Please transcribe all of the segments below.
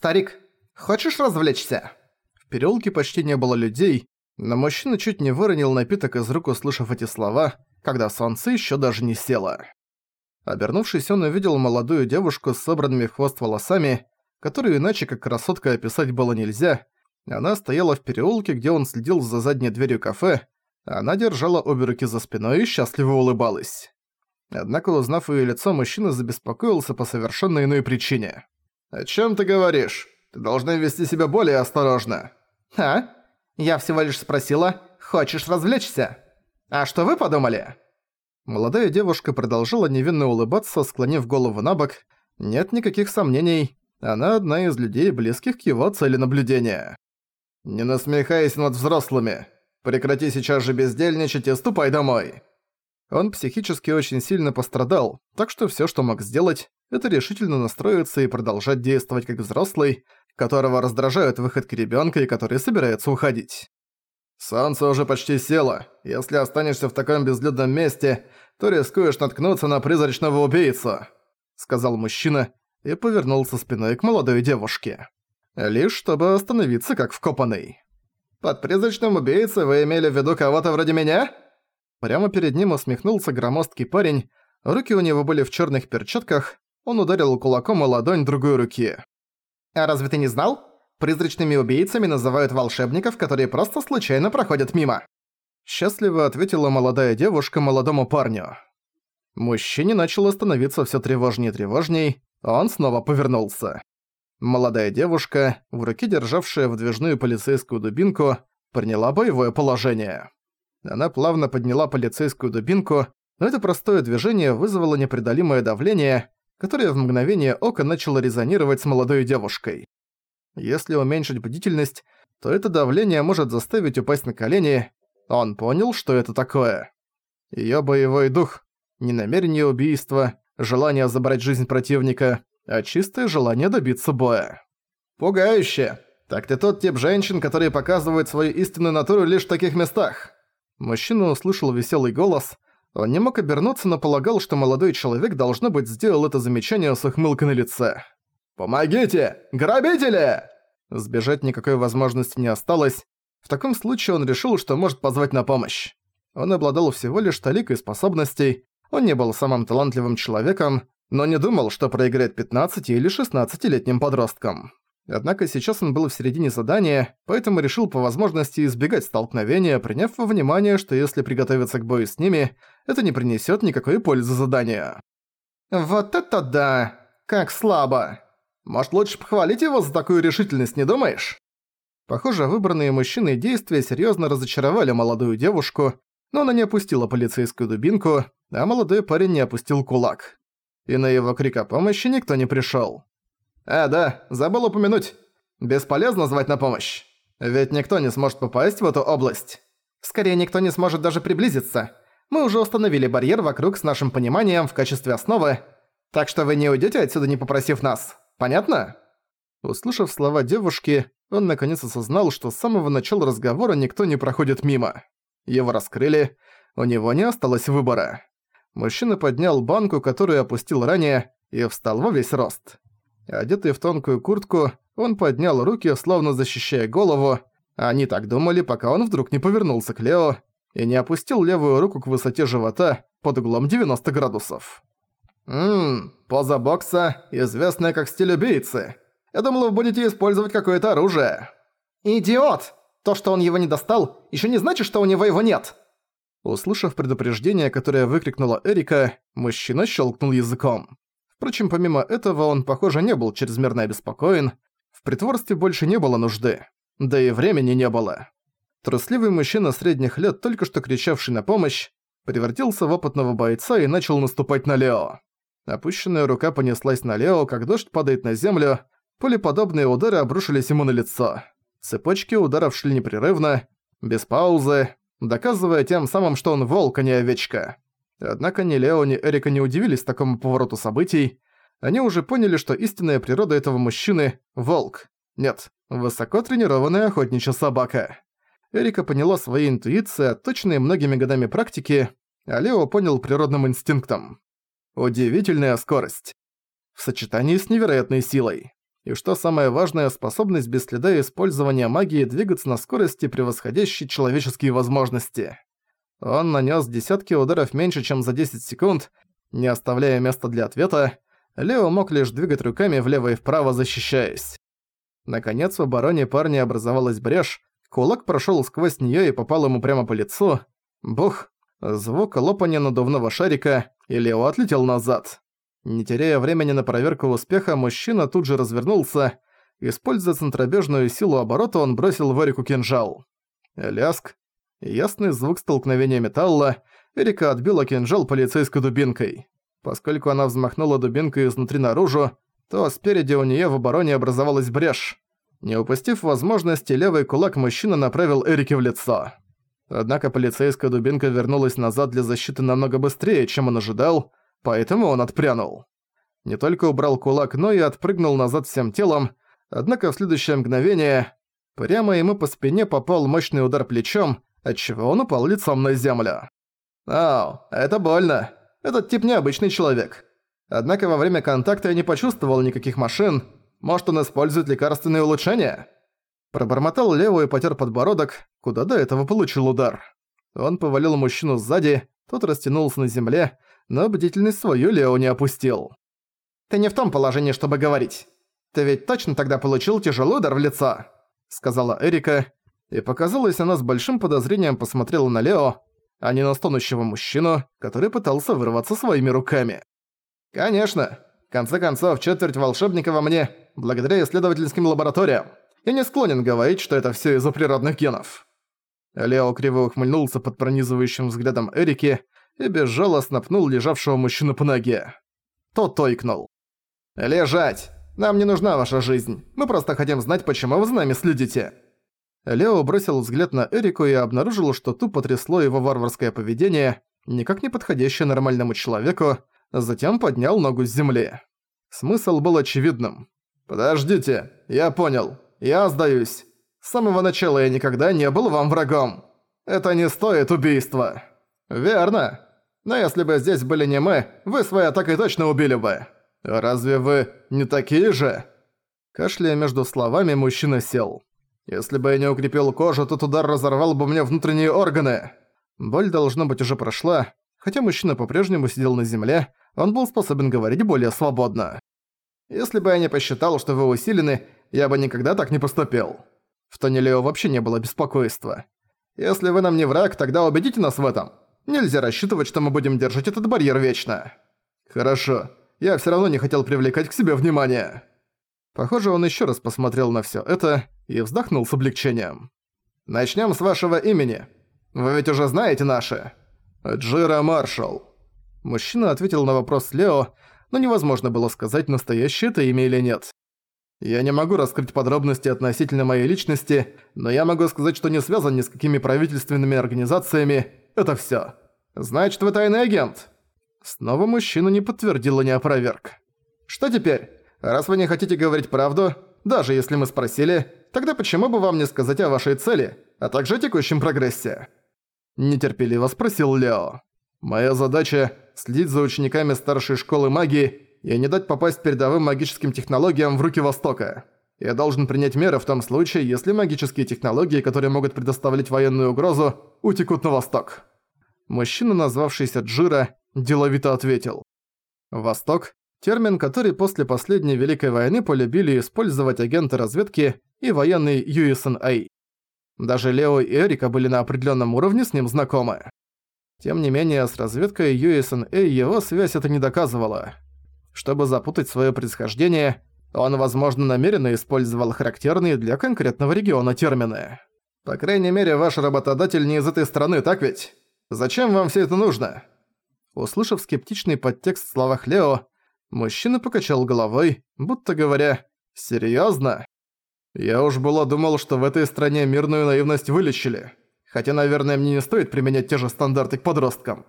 «Старик, хочешь развлечься?» В переулке почти не было людей, но мужчина чуть не выронил напиток из рук, услышав эти слова, когда солнце еще даже не село. Обернувшись, он увидел молодую девушку с собранными в хвост волосами, которую иначе как красотка описать было нельзя. Она стояла в переулке, где он следил за задней дверью кафе, она держала обе руки за спиной и счастливо улыбалась. Однако, узнав её лицо, мужчина забеспокоился по совершенно иной причине. «О чём ты говоришь? Ты должна вести себя более осторожно». «А? Я всего лишь спросила, хочешь развлечься? А что вы подумали?» Молодая девушка продолжала невинно улыбаться, склонив голову на бок. Нет никаких сомнений, она одна из людей, близких к его цели наблюдения. «Не насмехайся над взрослыми. Прекрати сейчас же бездельничать и ступай домой!» Он психически очень сильно пострадал, так что всё, что мог сделать, это решительно настроиться и продолжать действовать как взрослый, которого раздражают выходки ребёнка и который собирается уходить. «Солнце уже почти село. Если останешься в таком безлюдном месте, то рискуешь наткнуться на призрачного убийцу», — сказал мужчина и повернулся спиной к молодой девушке. Лишь чтобы остановиться как вкопанный. «Под призрачным убийцей вы имели в виду кого-то вроде меня?» Прямо перед ним усмехнулся громоздкий парень, руки у него были в черных перчатках, он ударил кулаком о ладонь другой руки. «А разве ты не знал? Призрачными убийцами называют волшебников, которые просто случайно проходят мимо». Счастливо ответила молодая девушка молодому парню. Мужчине начало становиться все тревожнее и тревожней, а он снова повернулся. Молодая девушка, в руке державшая выдвижную полицейскую дубинку, приняла боевое положение. Она плавно подняла полицейскую дубинку, но это простое движение вызвало непреодолимое давление, которое в мгновение ока начало резонировать с молодой девушкой. Если уменьшить бдительность, то это давление может заставить упасть на колени. Он понял, что это такое. Её боевой дух, не намерение убийства, желание забрать жизнь противника, а чистое желание добиться боя. «Пугающе! Так ты тот тип женщин, которые показывают свою истинную натуру лишь в таких местах!» Мужчина услышал веселый голос. Он не мог обернуться, но полагал, что молодой человек, должно быть, сделал это замечание с ухмылкой на лице. «Помогите! Грабители!» Сбежать никакой возможности не осталось. В таком случае он решил, что может позвать на помощь. Он обладал всего лишь толикой способностей, он не был самым талантливым человеком, но не думал, что проиграет 15 или 16-летним подросткам. Однако сейчас он был в середине задания, поэтому решил по возможности избегать столкновения, приняв во внимание, что если приготовиться к бою с ними, это не принесет никакой пользы задания. «Вот это да! Как слабо! Может, лучше похвалить его за такую решительность, не думаешь?» Похоже, выбранные мужчины действия серьезно разочаровали молодую девушку, но она не опустила полицейскую дубинку, а молодой парень не опустил кулак. И на его крик о помощи никто не пришел. А, да, забыл упомянуть. Бесполезно звать на помощь. Ведь никто не сможет попасть в эту область. Скорее, никто не сможет даже приблизиться. Мы уже установили барьер вокруг с нашим пониманием в качестве основы, так что вы не уйдете отсюда, не попросив нас. Понятно?» Услышав слова девушки, он наконец осознал, что с самого начала разговора никто не проходит мимо. Его раскрыли, у него не осталось выбора. Мужчина поднял банку, которую опустил ранее, и встал во весь рост. Одетый в тонкую куртку, он поднял руки, словно защищая голову. Они так думали, пока он вдруг не повернулся к Лео и не опустил левую руку к высоте живота под углом 90 градусов. «Ммм, поза бокса, известная как стиль убийцы. Я думал, вы будете использовать какое-то оружие». «Идиот! То, что он его не достал, еще не значит, что у него его нет!» Услышав предупреждение, которое выкрикнула Эрика, мужчина щелкнул языком. Впрочем, помимо этого, он, похоже, не был чрезмерно обеспокоен. В притворстве больше не было нужды. Да и времени не было. Трусливый мужчина средних лет, только что кричавший на помощь, превратился в опытного бойца и начал наступать на Лео. Опущенная рука понеслась на Лео, как дождь падает на землю, пулеподобные удары обрушились ему на лицо. Цепочки ударов шли непрерывно, без паузы, доказывая тем самым, что он волк, а не овечка. Однако ни Лео, ни Эрика не удивились такому повороту событий. Они уже поняли, что истинная природа этого мужчины – волк. Нет, высоко тренированная охотничья собака. Эрика поняла своей интуицией, точные многими годами практики, а Лео понял природным инстинктом. Удивительная скорость. В сочетании с невероятной силой. и что самое важное, способность без следа использования магии двигаться на скорости, превосходящей человеческие возможности. Он нанес десятки ударов меньше, чем за 10 секунд, не оставляя места для ответа, Лео мог лишь двигать руками влево и вправо, защищаясь. Наконец в обороне парня образовалась брешь, кулак прошёл сквозь неё и попал ему прямо по лицу. Бух! Звук лопания надувного шарика, и Лео отлетел назад. Не теряя времени на проверку успеха, мужчина тут же развернулся. Используя центробежную силу оборота, он бросил в Эрику кинжал. Ляск. Ясный звук столкновения металла. Эрика отбила кинжал полицейской дубинкой. Поскольку она взмахнула дубинкой изнутри наружу, то спереди у неё в обороне образовалась брешь. Не упустив возможности, левый кулак мужчина направил Эрике в лицо. Однако полицейская дубинка вернулась назад для защиты намного быстрее, чем он ожидал, поэтому он отпрянул. Не только убрал кулак, но и отпрыгнул назад всем телом, однако в следующее мгновение прямо ему по спине попал мощный удар плечом, отчего он упал лицом на землю. «Ау, это больно. Этот тип необычный человек. Однако во время контакта я не почувствовал никаких машин. Может, он использует лекарственные улучшения?» Пробормотал Лео и потер подбородок, куда до этого получил удар. Он повалил мужчину сзади, тот растянулся на земле, но бдительность свою Лео не опустил. «Ты не в том положении, чтобы говорить. Ты ведь точно тогда получил тяжелый удар в лицо», — сказала Эрика, и показалось, она с большим подозрением посмотрела на Лео, а не на стонущего мужчину, который пытался вырваться своими руками. «Конечно. В конце концов, четверть волшебника во мне, благодаря исследовательским лабораториям. Я не склонен говорить, что это всё из-за природных генов». Лео криво ухмыльнулся под пронизывающим взглядом Эрики и безжалостно пнул лежавшего мужчину по ноге. Тот тойкнул. «Лежать! Нам не нужна ваша жизнь. Мы просто хотим знать, почему вы за нами следите». Лео бросил взгляд на Эрику и обнаружил, что тупо трясло его варварское поведение, никак не подходящее нормальному человеку, затем поднял ногу с земли. Смысл был очевидным. «Подождите, я понял. Я сдаюсь. С самого начала я никогда не был вам врагом. Это не стоит убийства». «Верно. Но если бы здесь были не мы, вы своей атакой точно убили бы. Разве вы не такие же?» Кашляя между словами, мужчина сел. «Если бы я не укрепил кожу, тот удар разорвал бы мне внутренние органы». Боль, должно быть, уже прошла. Хотя мужчина по-прежнему сидел на земле, он был способен говорить более свободно. «Если бы я не посчитал, что вы усилены, я бы никогда так не поступил». В тоне Лео вообще не было беспокойства. «Если вы нам не враг, тогда убедите нас в этом. Нельзя рассчитывать, что мы будем держать этот барьер вечно». «Хорошо. Я всё равно не хотел привлекать к себе внимание». Похоже, он ещё раз посмотрел на всё это и вздохнул с облегчением. «Начнём с вашего имени. Вы ведь уже знаете наше?» «Джира Маршалл». Мужчина ответил на вопрос Лео, но невозможно было сказать, настоящее это имя или нет. Я не могу раскрыть подробности относительно моей личности, но я могу сказать, что не связан ни с какими правительственными организациями. Это всё. Значит, вы тайный агент. Снова мужчина не подтвердил и не опроверг. Что теперь? Раз вы не хотите говорить правду, даже если мы спросили, тогда почему бы вам не сказать о вашей цели, а также о текущем прогрессе? Нетерпеливо спросил Лео. Моя задача – следить за учениками старшей школы магии и не дать попасть передовым магическим технологиям в руки Востока. Я должен принять меры в том случае, если магические технологии, которые могут предоставлять военную угрозу, утекут на Восток. Мужчина, назвавшийся Джира, деловито ответил. «Восток» – термин, который после последней Великой войны полюбили использовать агенты разведки и военный USNA. Даже Лео и Эрика были на определенном уровне с ним знакомы. Тем не менее, с разведкой USNA его связь это не доказывала. Чтобы запутать свое происхождение, он, возможно, намеренно использовал характерные для конкретного региона термины. По крайней мере, ваш работодатель не из этой страны, так ведь? Зачем вам все это нужно? Услышав скептичный подтекст в словах Лео, мужчина покачал головой, будто говоря «Серьёзно?» «Я уж было думал, что в этой стране мирную наивность вылечили». Хотя, наверное, мне не стоит применять те же стандарты к подросткам.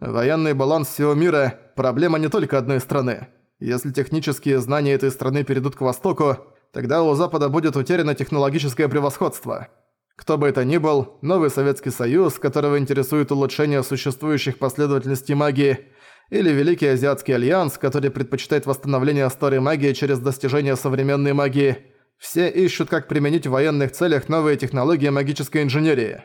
Военный баланс всего мира – проблема не только одной страны. Если технические знания этой страны перейдут к Востоку, тогда у Запада будет утеряно технологическое превосходство. Кто бы это ни был, новый Советский Союз, которого интересует улучшение существующих последовательностей магии, или Великий Азиатский Альянс, который предпочитает восстановление старой магии через достижение современной магии, все ищут, как применить в военных целях новые технологии магической инженерии.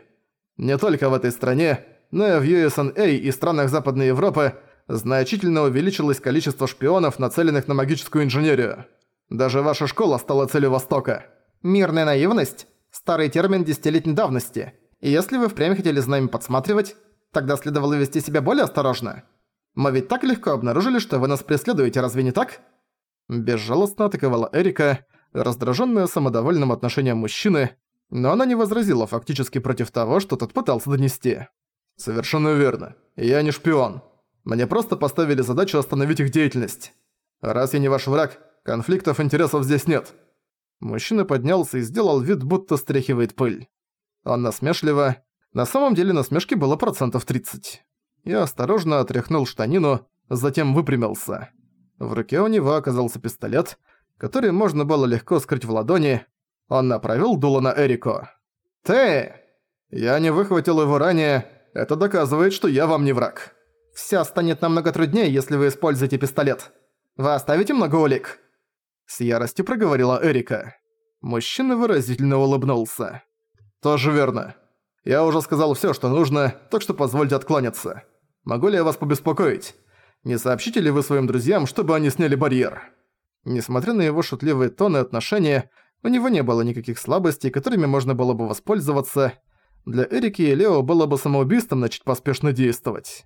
Не только в этой стране, но и в USNA и странах Западной Европы значительно увеличилось количество шпионов, нацеленных на магическую инженерию. Даже ваша школа стала целью Востока. Мирная наивность – старый термин десятилетней давности. И если вы впрямь хотели за нами подсматривать, тогда следовало вести себя более осторожно. Мы ведь так легко обнаружили, что вы нас преследуете, разве не так?» Безжалостно атаковала Эрика, раздраженная самодовольным отношением мужчины, но она не возразила фактически против того, что тот пытался донести. «Совершенно верно. Я не шпион. Мне просто поставили задачу остановить их деятельность. Раз я не ваш враг, конфликтов интересов здесь нет». Мужчина поднялся и сделал вид, будто стряхивает пыль. Он насмешливо... На самом деле насмешки было процентов 30. Я осторожно отряхнул штанину, затем выпрямился. В руке у него оказался пистолет, который можно было легко скрыть в ладони. Он направил дуло на Эрико. «Ты!» «Я не выхватил его ранее. Это доказывает, что я вам не враг. Всё станет намного труднее, если вы используете пистолет. Вы оставите много улик?» С яростью проговорила Эрика. Мужчина выразительно улыбнулся. «Тоже верно. Я уже сказал всё, что нужно, так что позвольте откланяться. Могу ли я вас побеспокоить? Не сообщите ли вы своим друзьям, чтобы они сняли барьер?» Несмотря на его шутливые тоны и отношения, у него не было никаких слабостей, которыми можно было бы воспользоваться. Для Эрики и Лео было бы самоубийством начать поспешно действовать.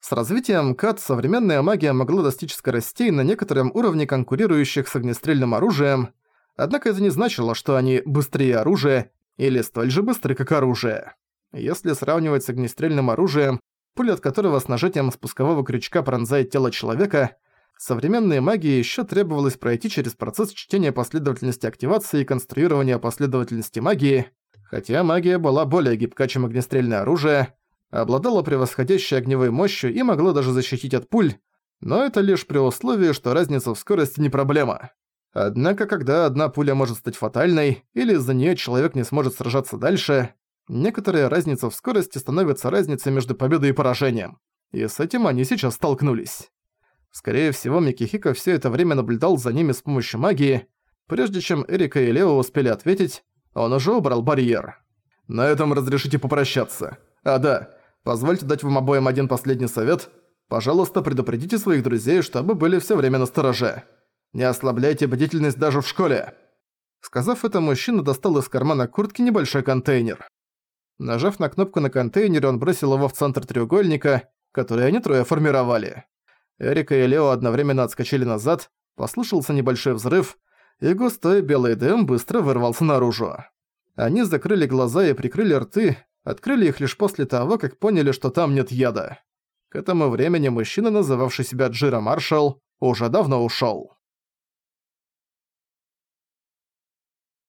С развитием КАТ современная магия могла достичь скоростей на некотором уровне конкурирующих с огнестрельным оружием, однако это не значило, что они быстрее оружия или столь же быстры, как оружие. Если сравнивать с огнестрельным оружием, пуля от которого с нажатием спускового крючка пронзает тело человека, современной магии еще требовалось пройти через процесс чтения последовательности активации и конструирования последовательности магии, хотя магия была более гибка, чем огнестрельное оружие, обладала превосходящей огневой мощью и могла даже защитить от пуль, но это лишь при условии, что разница в скорости не проблема. Однако, когда одна пуля может стать фатальной, или из-за неё человек не сможет сражаться дальше, некоторая разница в скорости становится разницей между победой и поражением. И с этим они сейчас столкнулись. Скорее всего, Микихика всё это время наблюдал за ними с помощью магии. Прежде чем Эрика и Лео успели ответить, он уже убрал барьер. «На этом разрешите попрощаться. А да, позвольте дать вам обоим один последний совет. Пожалуйста, предупредите своих друзей, чтобы были всё время настороже. Не ослабляйте бдительность даже в школе». Сказав это, мужчина достал из кармана куртки небольшой контейнер. Нажав на кнопку на контейнере, он бросил его в центр треугольника, который они трое формировали. Эрика и Лео одновременно отскочили назад, послышался небольшой взрыв, и густой белый дым быстро вырвался наружу. Они закрыли глаза и прикрыли рты, открыли их лишь после того, как поняли, что там нет яда. К этому времени мужчина, называвший себя Джира Маршалл, уже давно ушёл.